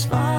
satisfied.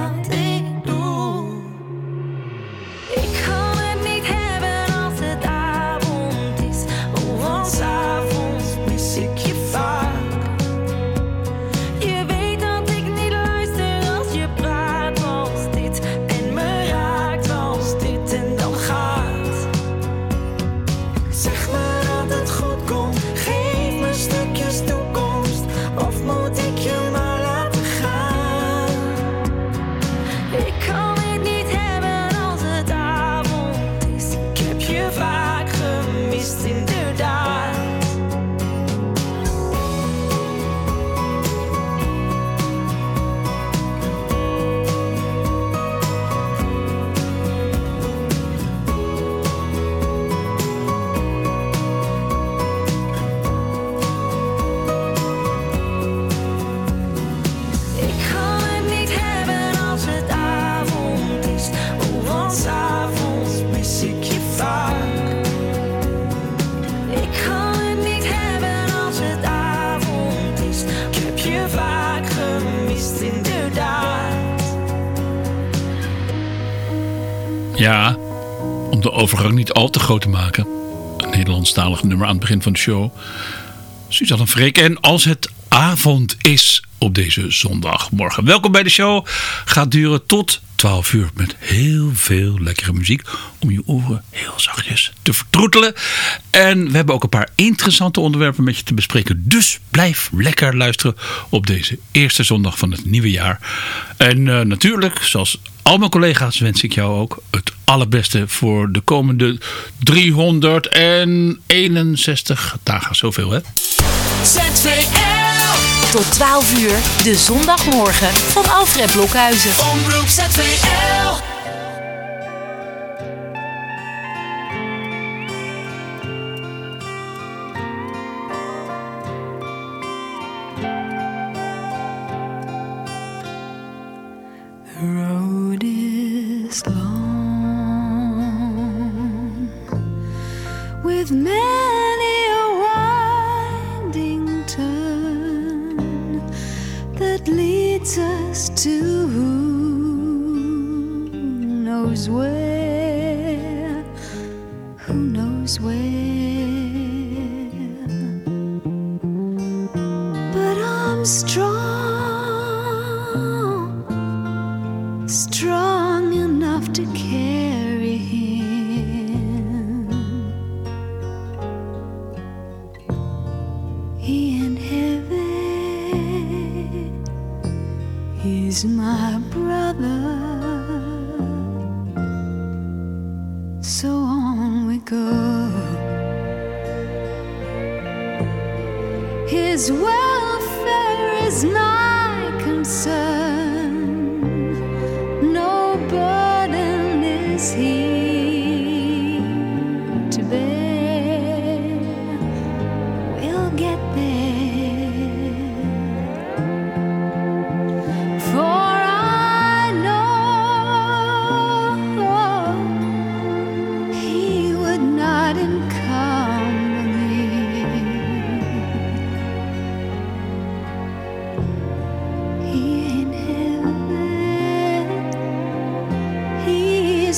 nummer aan het begin van de show. Suzanne Freek en als het avond is op deze zondagmorgen. Welkom bij de show. Gaat duren tot 12 uur met heel veel lekkere muziek om je oren heel zachtjes te vertroetelen. En we hebben ook een paar interessante onderwerpen met je te bespreken. Dus blijf lekker luisteren op deze eerste zondag van het nieuwe jaar. En eh, natuurlijk, zoals al mijn collega's wens ik jou ook het allerbeste voor de komende 361 dagen. Zoveel hè? ZVL Tot 12 uur, de zondagmorgen van Alfred Blokhuizen. Omroep ZVL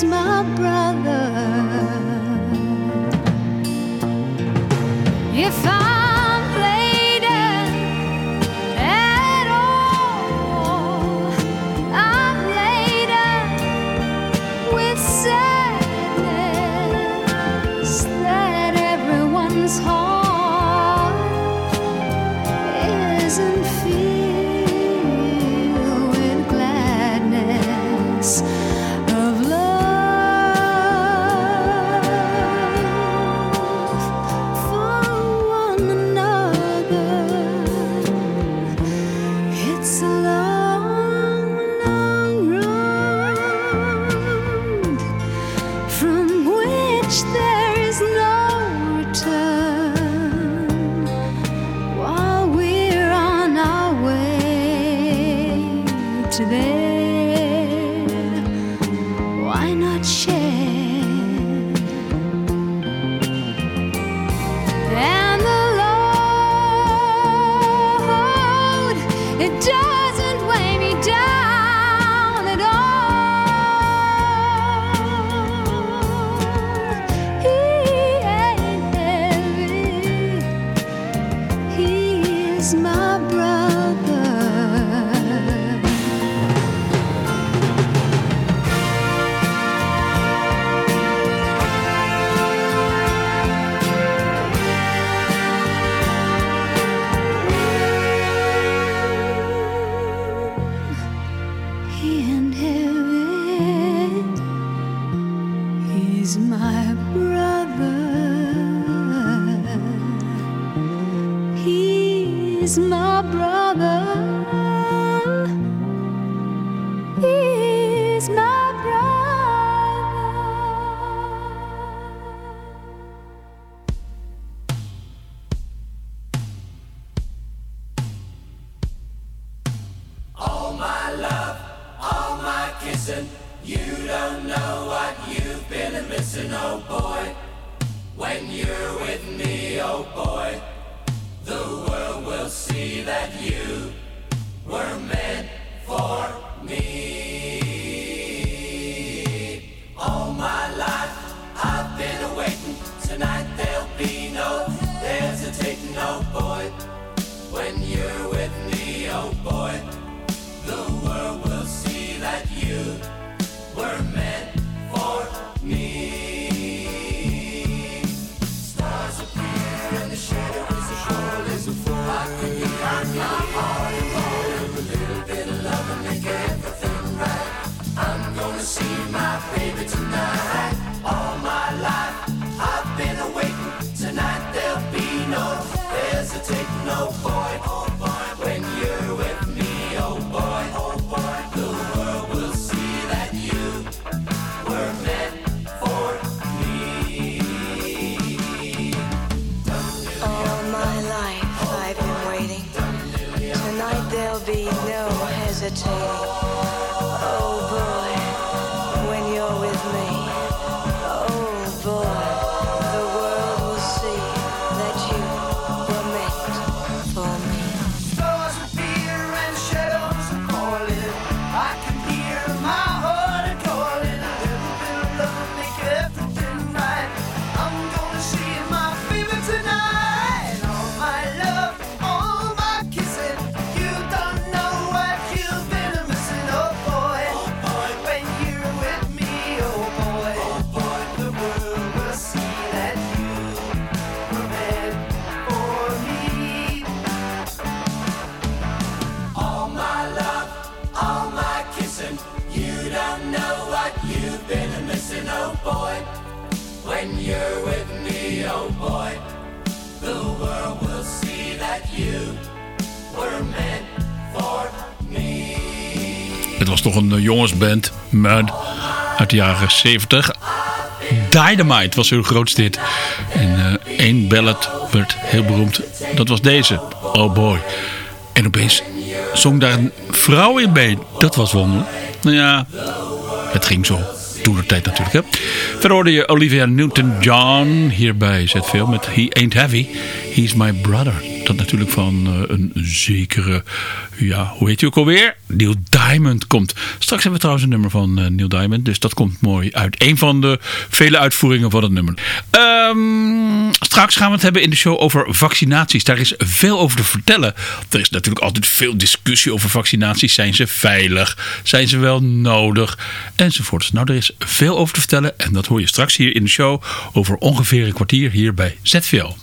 my brother. He's my brother. Toch een eh, jongensband. Uit de jaren 70. Dynamite was hun grootste hit. En eh, één ballad werd heel beroemd. Dat was deze. Oh boy. En opeens zong daar een vrouw in mee. Dat was wonderlijk. Nou ja, het ging zo. Toen de tijd natuurlijk. Hè. Verder hoorde je Olivia Newton-John hier bij ZVL met He Ain't Heavy. He's My Brother. Dat natuurlijk van eh, een zekere, ja, hoe heet hij ook alweer? Neil Diamond komt. Straks hebben we trouwens een nummer van eh, Neil Diamond. Dus dat komt mooi uit. Een van de vele uitvoeringen van het nummer. Ehm, straks gaan we het hebben in de show over vaccinaties. Daar is veel over te vertellen. Er is natuurlijk altijd veel discussie over vaccinaties. Zijn ze veilig? Zijn ze wel nodig? Enzovoorts. Nou, er is veel over te vertellen. En dat hoor je straks hier in de show over ongeveer een kwartier hier bij ZVL.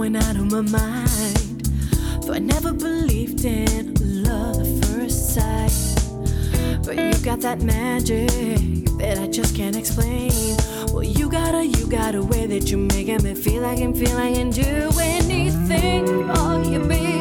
Went out of my mind. For I never believed in love at first sight. But you got that magic that I just can't explain. Well, you got a, you got a way that you're making me feel like I can feel I can do anything for you, baby.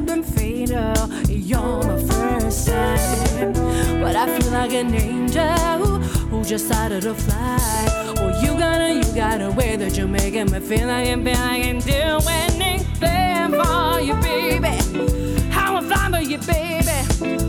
Never been fatal, you're my first time. But I feel like an angel who just started to fly. Well, you got a, you got a way that you're making me feel like I'm I can do anything for you, baby. How I'm flying for you, baby.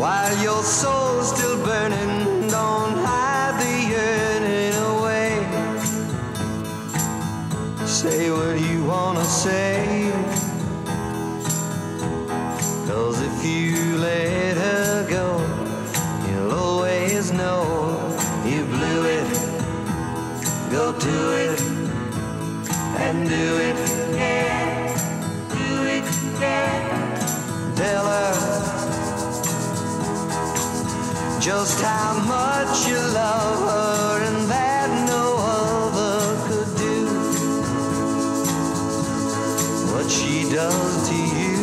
While your soul's still burning, don't hide the yearning away. Say what you wanna say. Just how much you love her and that no other could do what she does to you.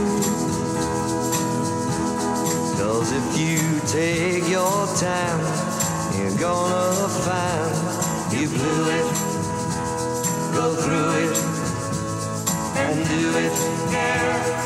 Cause if you take your time, you're gonna find you blew it. Go through it and do it.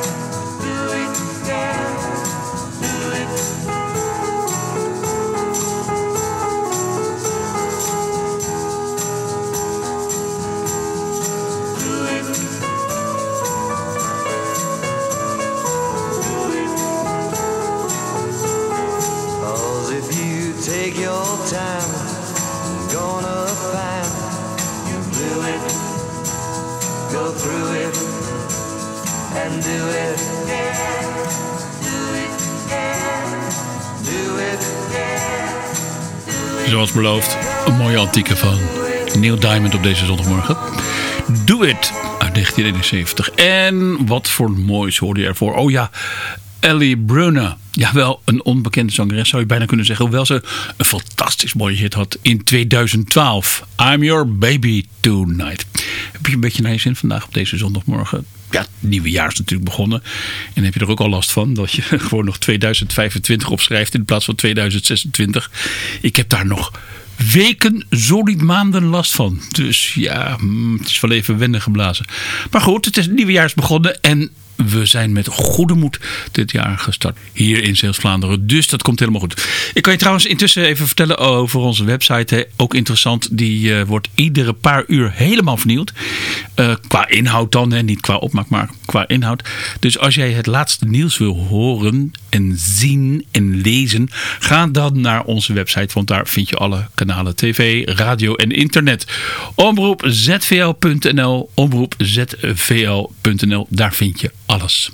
Zoals beloofd, een mooie antieke van Neil Diamond op deze zondagmorgen. Do It uit 1971. En wat voor moois hoorde je ervoor? Oh ja, Ellie Brunner. Jawel, een onbekende zangeres zou je bijna kunnen zeggen. Hoewel ze een fantastisch mooie hit had in 2012. I'm Your Baby Tonight. Heb je een beetje naar je zin vandaag op deze zondagmorgen? Ja, het nieuwe jaar is natuurlijk begonnen. En heb je er ook al last van dat je gewoon nog 2025 opschrijft in plaats van 2026. Ik heb daar nog weken, niet maanden last van. Dus ja, mm, het is wel even wennen geblazen. Maar goed, het is het nieuwe jaar is begonnen en we zijn met goede moed dit jaar gestart hier in Zeeuws-Vlaanderen. Dus dat komt helemaal goed. Ik kan je trouwens intussen even vertellen over onze website. Hè. Ook interessant, die eh, wordt iedere paar uur helemaal vernieuwd. Eh, qua inhoud dan, hè. niet qua opmaak, maar qua inhoud. Dus als jij het laatste nieuws wil horen en zien en lezen, ga dan naar onze website. Want daar vind je alle kanalen tv, radio en internet. Omroep zvl.nl, omroep zvl.nl, daar vind je alles.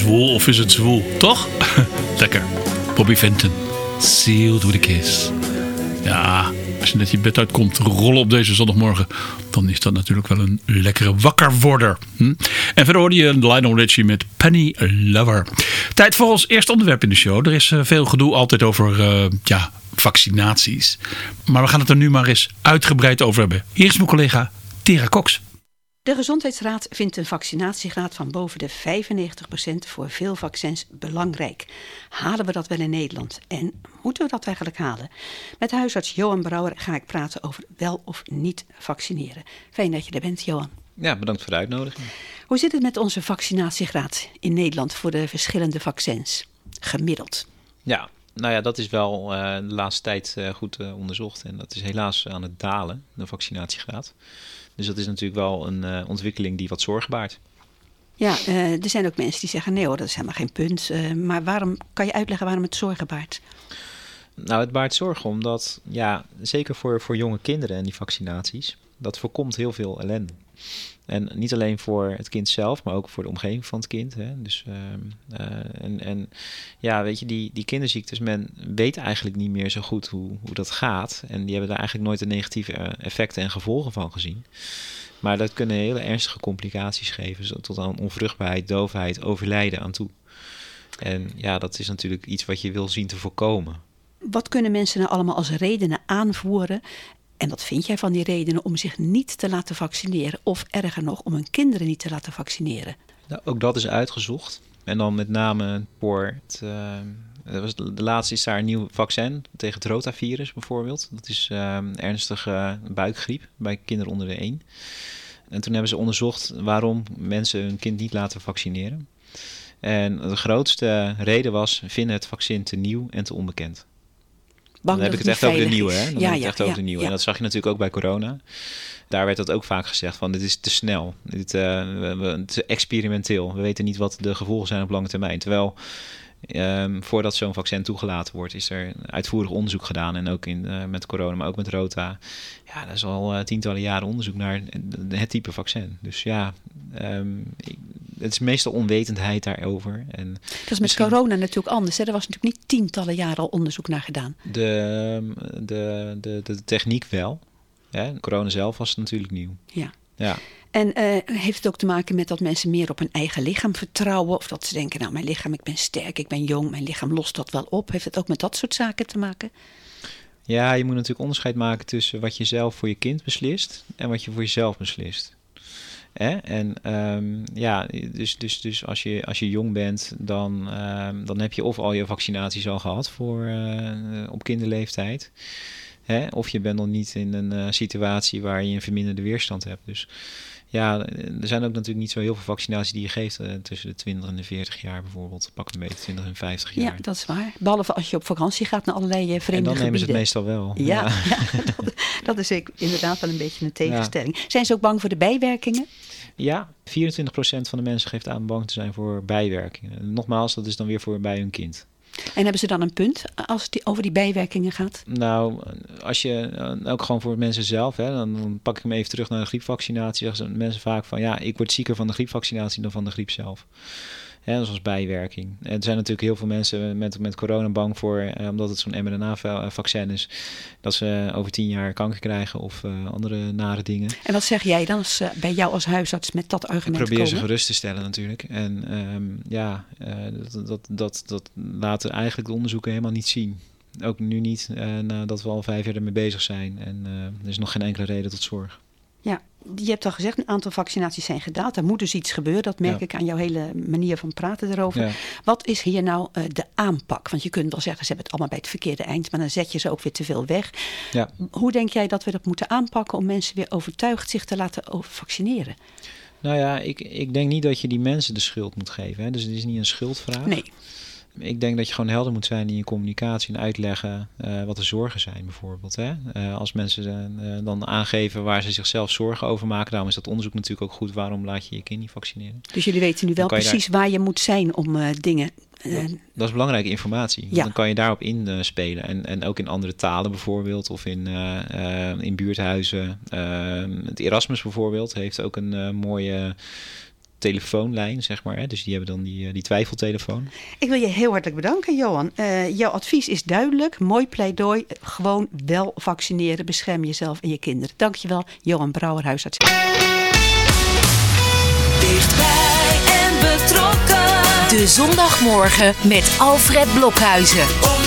Zwoel of is het zwoel? Toch? Lekker. Bobby Fenton. Sealed with a kiss. Ja, als je net je bed uitkomt rollen op deze zondagmorgen... dan is dat natuurlijk wel een lekkere wakkerworder. Hm? En verder hoorde je Lionel Richie met Penny Lover. Tijd voor ons eerste onderwerp in de show. Er is eh, veel gedoe altijd over eh, ja, vaccinaties. Maar we gaan het er nu maar eens uitgebreid over hebben. Hier is mijn collega Tera Cox. De Gezondheidsraad vindt een vaccinatiegraad van boven de 95% voor veel vaccins belangrijk. Halen we dat wel in Nederland? En moeten we dat eigenlijk halen? Met huisarts Johan Brouwer ga ik praten over wel of niet vaccineren. Fijn dat je er bent, Johan. Ja, bedankt voor de uitnodiging. Hoe zit het met onze vaccinatiegraad in Nederland voor de verschillende vaccins? Gemiddeld. Ja, nou ja, dat is wel eh, de laatste tijd eh, goed eh, onderzocht. En dat is helaas aan het dalen, de vaccinatiegraad. Dus dat is natuurlijk wel een eh, ontwikkeling die wat zorg baart. Ja, eh, er zijn ook mensen die zeggen nee hoor, dat is helemaal geen punt. Eh, maar waarom, kan je uitleggen waarom het zorgen baart? Nou, het baart zorgen omdat, ja, zeker voor, voor jonge kinderen en die vaccinaties, dat voorkomt heel veel ellende. En niet alleen voor het kind zelf, maar ook voor de omgeving van het kind. Hè. Dus, ehm, eh, en, en ja, weet je, die, die kinderziektes, men weet eigenlijk niet meer zo goed hoe, hoe dat gaat. En die hebben daar eigenlijk nooit de negatieve eh, effecten en gevolgen van gezien. Maar dat kunnen hele ernstige complicaties geven, tot aan onvruchtbaarheid, doofheid, overlijden aan toe. En ja, dat is natuurlijk iets wat je wil zien te voorkomen. Wat kunnen mensen nou allemaal als redenen aanvoeren? En wat vind jij van die redenen om zich niet te laten vaccineren? Of erger nog, om hun kinderen niet te laten vaccineren? Nou, ook dat is uitgezocht. En dan met name voor het. eh, de laatste is daar een nieuw vaccin tegen het rotavirus bijvoorbeeld. Dat is ehm, ernstige buikgriep bij kinderen onder de 1. En toen hebben ze onderzocht waarom mensen hun kind niet laten vaccineren. En de grootste reden was, vinden het vaccin te nieuw en te onbekend. Bang dan heb ik het echt over de nieuwe, hè? Dan Ja, heb ik het ja, echt over de nieuwe. En dat zag je natuurlijk ook bij corona. Daar werd dat ook vaak gezegd van, dit is te snel. Dit, eh, we- het is experimenteel. We weten niet wat de gevolgen zijn op lange termijn. Terwijl Ehm, voordat zo'n vaccin toegelaten wordt, is er uitvoerig onderzoek gedaan. En ook in, eh, met corona, maar ook met rota. Ja, dat is al eh, tientallen jaren onderzoek naar het type vaccin. Dus ja, ehm, ik- het is meestal onwetendheid daarover. En Dat is met corona natuurlijk anders. Hè? Er was natuurlijk niet tientallen jaren al onderzoek naar gedaan. De, de, de, de techniek wel. Ja, corona zelf was natuurlijk nieuw. Ja. Ja. En eh, heeft het ook te maken met dat mensen meer op hun eigen lichaam vertrouwen? Of dat ze denken, nou mijn lichaam, ik ben sterk, ik ben jong, mijn lichaam lost dat wel op. Heeft het ook met dat soort zaken te maken? ja, je moet natuurlijk onderscheid maken tussen wat je zelf voor je kind beslist en wat je voor jezelf beslist. Hè? En ehm, ja, dus, dus, dus als, je, als je jong bent, dan, ehm, dan heb je of al je vaccinaties al gehad voor, eh, op kinderleeftijd. Hè? Of je bent nog niet in een eh, situatie waar je een verminderde weerstand hebt. Dus ja, er zijn ook natuurlijk niet zo heel veel vaccinaties die je geeft eh, tussen de 20 en de 40 jaar bijvoorbeeld. Pak een beetje 20 en 50 jaar. Ja, dat is waar. Behalve als je op vakantie gaat naar allerlei eh, en vreemde dan nemen ze het gebieden. meestal wel. Ja, ja. dat, dat is ik- inderdaad wel een beetje een tegenstelling. Zijn ze ook bang voor de bijwerkingen? Ja, 24% van de mensen geeft aan bang te zijn voor bijwerkingen. En Nogmaals, dat is dan weer voor bij hun kind. En hebben ze dan een punt als het over die bijwerkingen gaat? Nou, als je eh, ook gewoon voor mensen zelf, hè, dan, pak ik hem even terug naar de griepvaccinatie. Zeggen ze- mensen vaak van ja, ik word zieker van de griepvaccinatie dan van de griep zelf. Hè, als bijwerking. En er zijn natuurlijk heel veel mensen met, met corona bang voor, eh, omdat het zo'n mRNA-vaccin is, dat ze over tien jaar kanker krijgen of eh, andere nare dingen. En wat zeg jij dan als, eh, bij jou als huisarts met dat Ik argument probeer ze gerust te stellen natuurlijk. En ehm, ja, eh, dat, dat, dat, dat laten eigenlijk de onderzoeken helemaal niet zien. Ook nu niet, eh, nadat we al vijf jaar ermee bezig zijn. En eh, er is nog geen enkele reden tot zorg. Je hebt al gezegd, een aantal vaccinaties zijn gedaan. Er moet dus iets gebeuren. Dat merk Ja. ik aan jouw hele manier van praten erover. Ja. Wat is hier nou eh, de aanpak? Want je kunt wel zeggen, ze hebben het allemaal bij het verkeerde eind. Maar dan zet je ze ook weer te veel weg. Ja. Hoe denk jij dat we dat moeten aanpakken om mensen weer overtuigd zich te laten vaccineren? Nou ja, ik, ik denk niet dat je die mensen de schuld moet geven. Hè? Dus het is niet een schuldvraag. Nee. Ik denk dat je gewoon helder moet zijn in je communicatie en uitleggen eh, wat de zorgen zijn bijvoorbeeld. Hè? Eh, als mensen eh, dan aangeven waar ze zichzelf zorgen over maken, daarom is dat onderzoek natuurlijk ook goed. Waarom laat je je kind niet vaccineren? Dus jullie weten nu wel precies waar je moet zijn om dingen... eh, Dat is belangrijke informatie. Ja. Dan kan je daarop inspelen. En, en ook in andere talen bijvoorbeeld. Of in, in buurthuizen. Eh, het Erasmus bijvoorbeeld heeft ook een mooie telefoonlijn, zeg maar. Hè? Dus die hebben dan die, eh, die twijfeltelefoon. Ik wil je heel hartelijk bedanken, Johan. Eh, jouw advies is duidelijk. Mooi pleidooi. Gewoon wel vaccineren. Bescherm jezelf en je kinderen. Dankjewel, Johan Brouwer, huisarts. Dichtbij en betrokken. De zondagmorgen met Alfred Blokhuizen.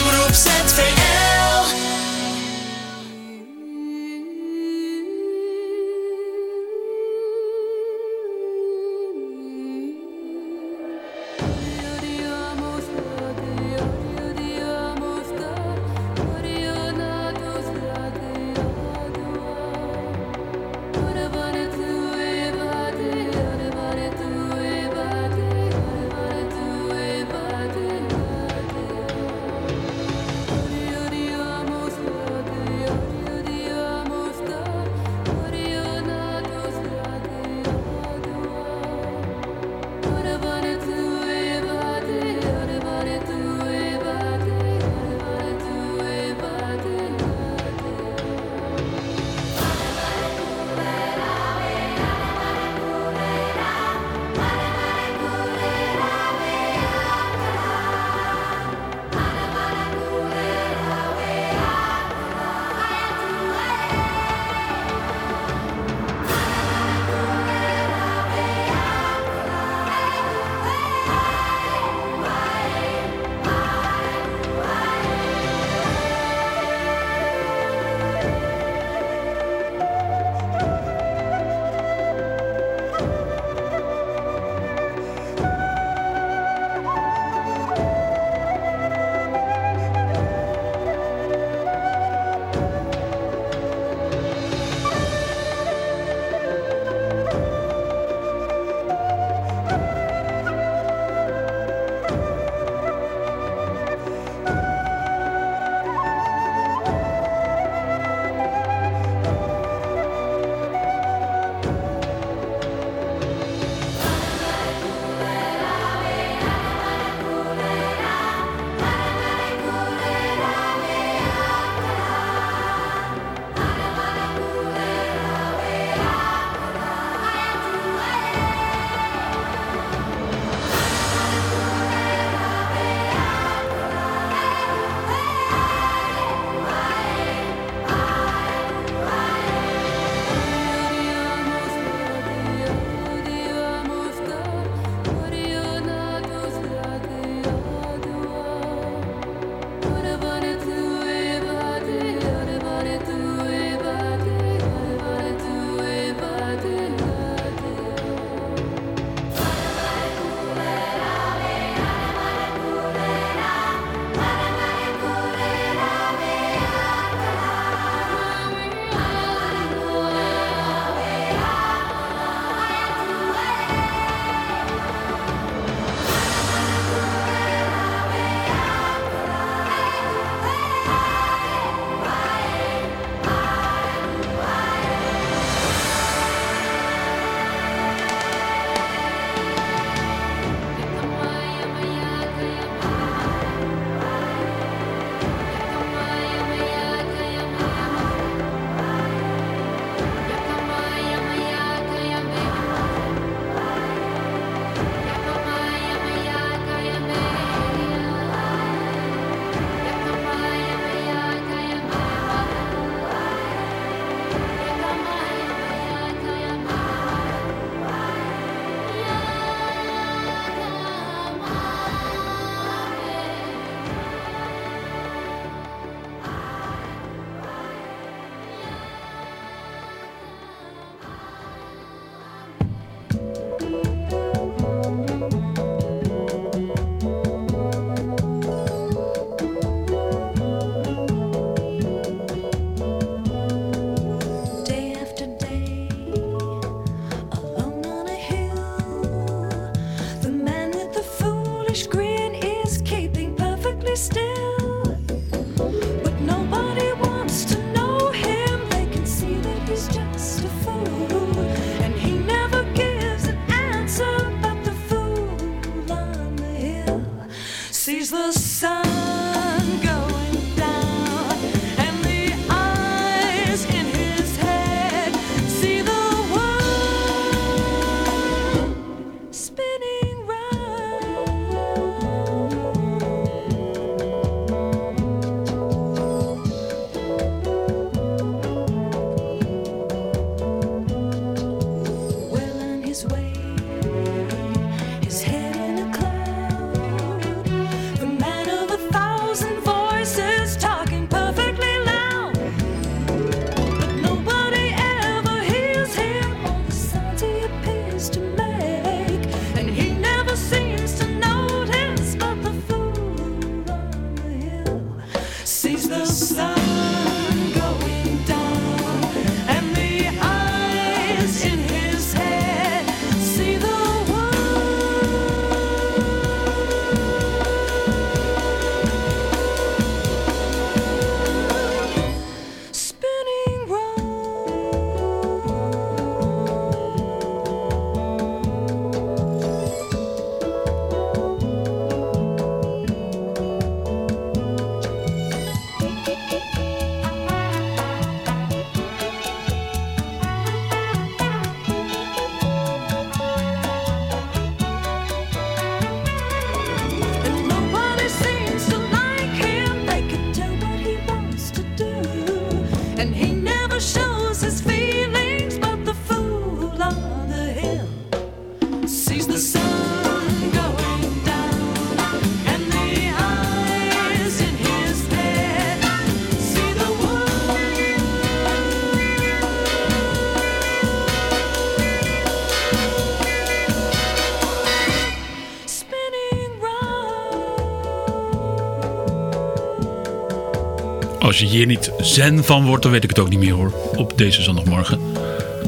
Als je hier niet zen van wordt, dan weet ik het ook niet meer hoor. Op deze zondagmorgen.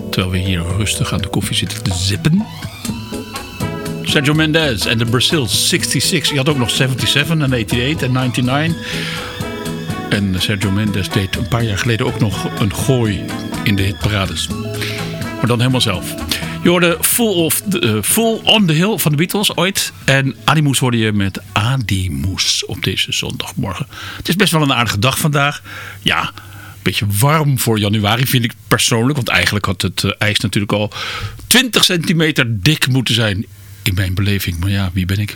Terwijl we hier rustig aan de koffie zitten te zippen. Sergio Mendes en de Brazil 66. Je had ook nog 77 en 88 en 99. En Sergio Mendes deed een paar jaar geleden ook nog een gooi in de hitparades. Maar dan helemaal zelf. Je hoorde Full, of eh, Full on the Hill van de Beatles ooit. En Animus hoorde je met Adimus op deze zondagmorgen. Het is best wel een aardige dag vandaag. Ja, een beetje warm voor januari vind ik persoonlijk. Want eigenlijk had het eh, ijs natuurlijk al 20 centimeter dik moeten zijn in mijn beleving. Maar ja, wie ben ik?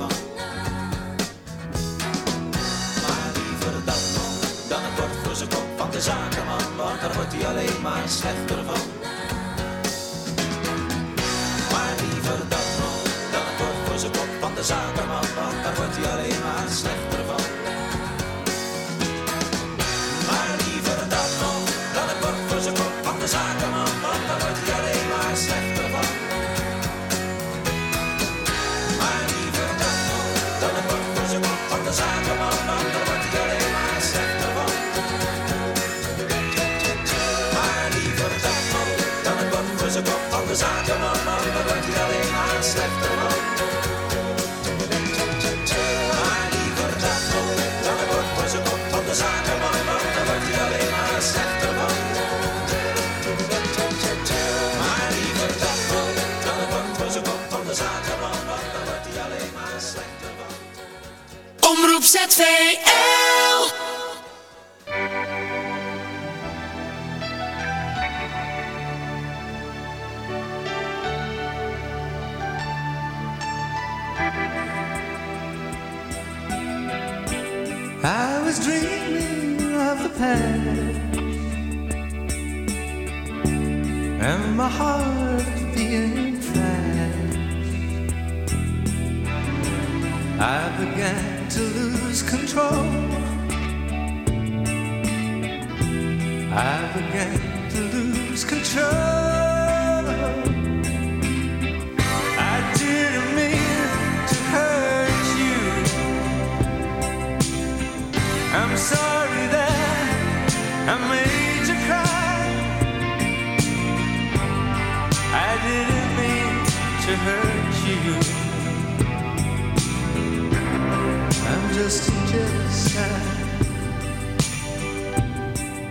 Wordt hij alleen maar slechter van. Maar liever dat nog dan het bord voor zijn kop van de zakenman, ZVL. I was dreaming of the past and my heart control. I began to lose control.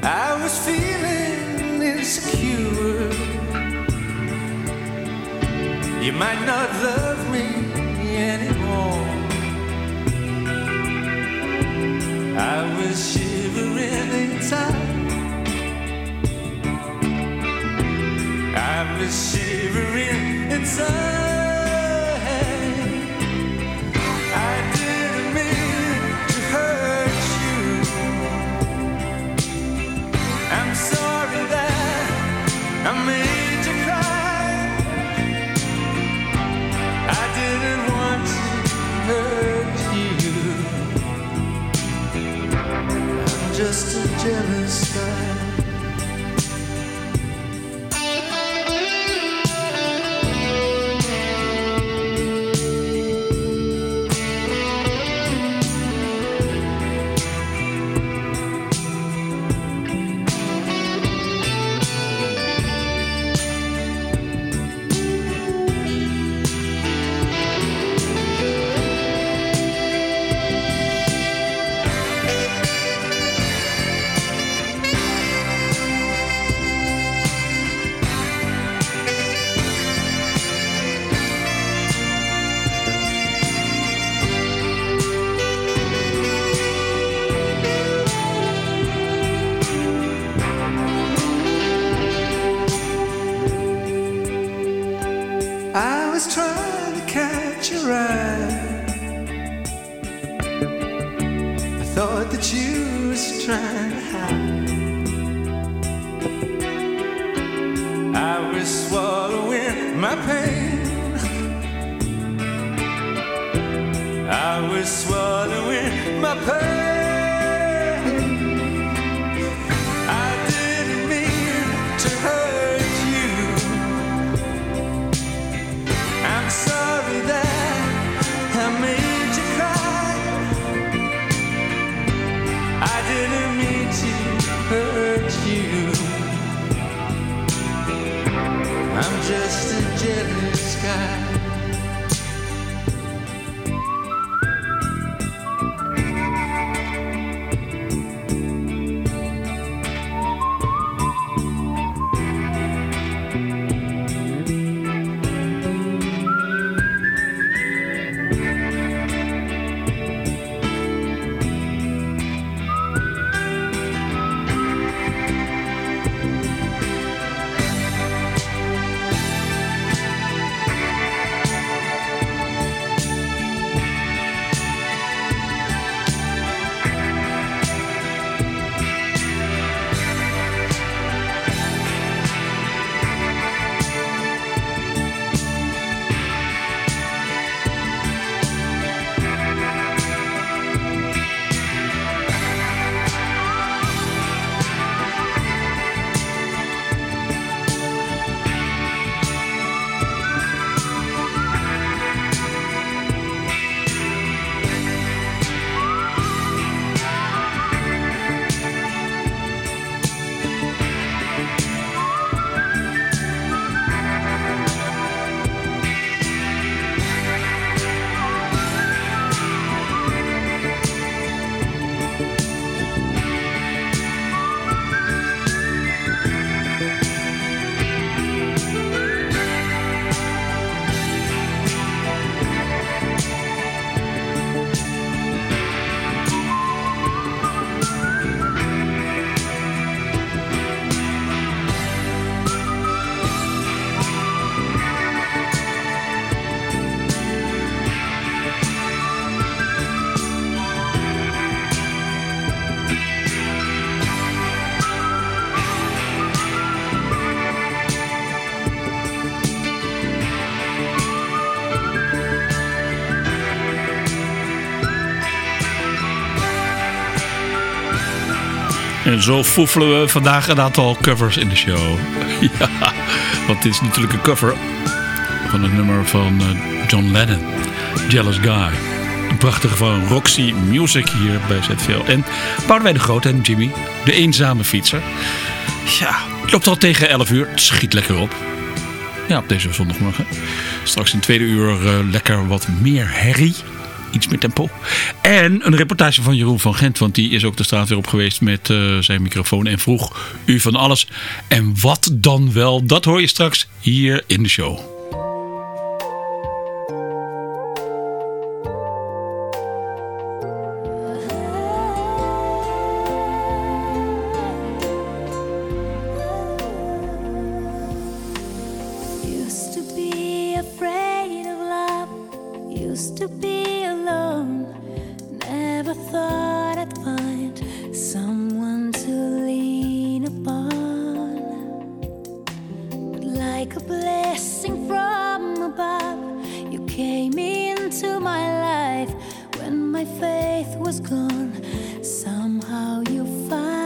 I was feeling insecure. You might not love me anymore. swallowing my pain. Zo foefelen we vandaag een aantal covers in de show. ja, want dit is natuurlijk een cover van het nummer van eh, John Lennon. Jealous Guy. Een prachtige van Roxy Music hier bij ZVL. En Boudewijn de Groot en Jimmy, de eenzame fietser. Ja, klopt al tegen 11 uur. Het schiet lekker op. Ja, op deze zondagmorgen. Straks in tweede uur eh, lekker wat meer herrie iets meer tempo. En een reportage van Jeroen van Gent, want die is ook de straat weer op geweest met eh, zijn microfoon en vroeg u van alles. En wat dan wel, dat hoor je straks hier in de show. into my life when my faith was gone. Somehow you find.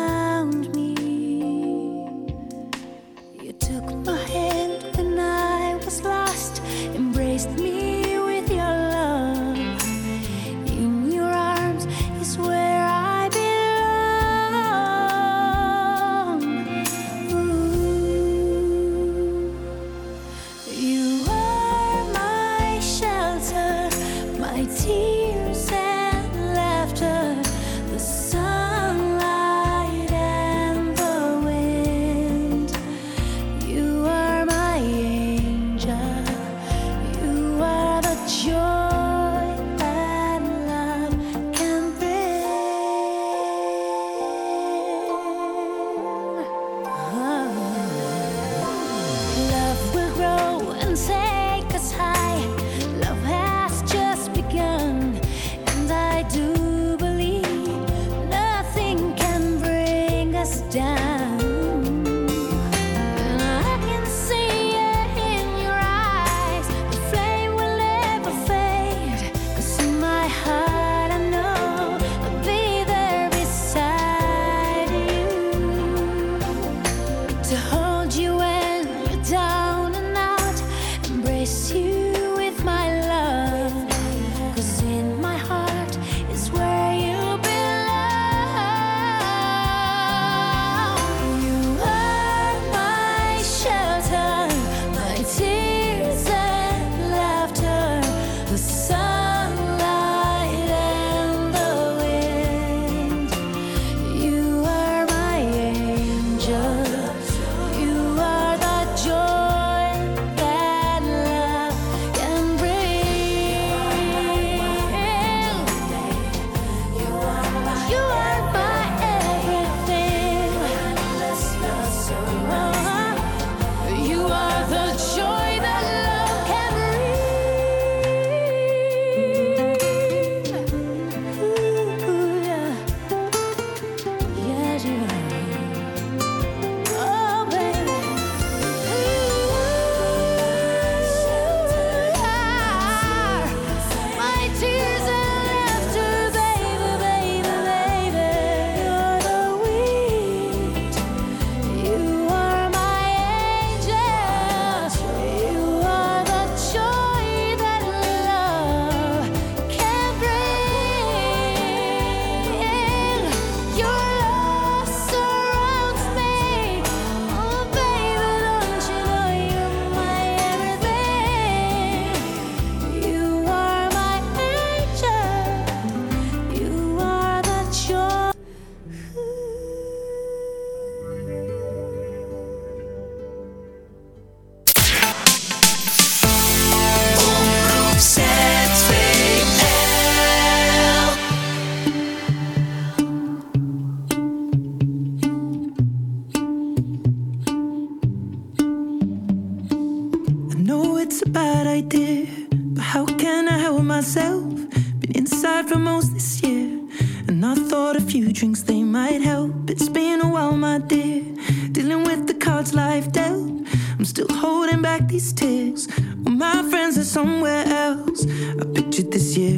tu t'es sié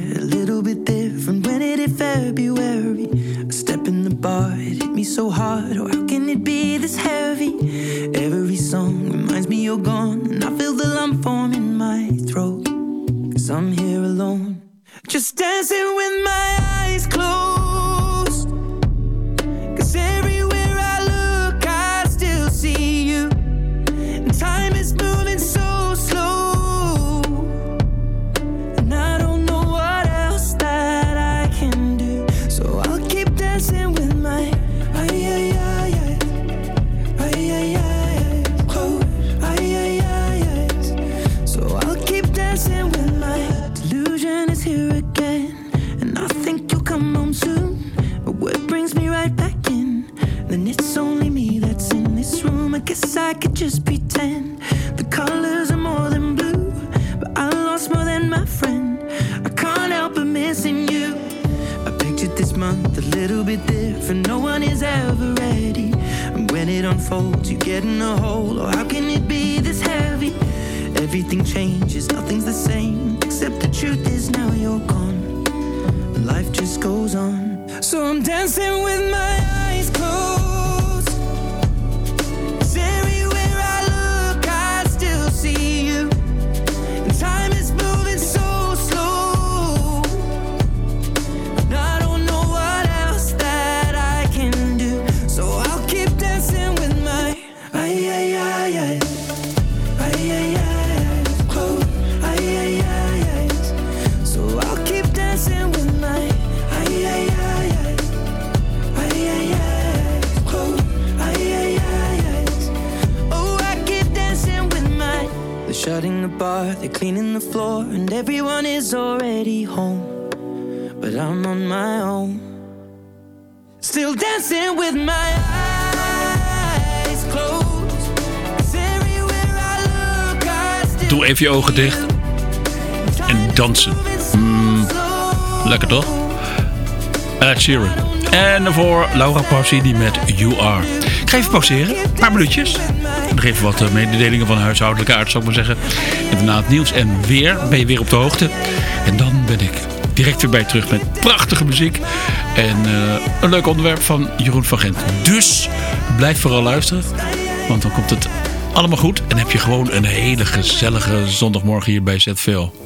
shutting the bar, they're cleaning the floor, and everyone is already home. But I'm on my own, still dancing with my eyes closed. I Doe even je ogen dicht en dansen. Mm, lekker toch? Ed Sheeran. En voor Laura Pausini met You Are. Ik ga even pauzeren. Een paar minuutjes. Nog even wat eh, mededelingen van huishoudelijke aard, zou ik maar zeggen. En daarna het nieuws en weer ben je weer op de hoogte. En dan ben ik direct weer bij terug met prachtige muziek. En eh, een leuk onderwerp van Jeroen van Gent. Dus blijf vooral luisteren. Want dan komt het allemaal goed. En heb je gewoon een hele gezellige zondagmorgen hier bij ZVL.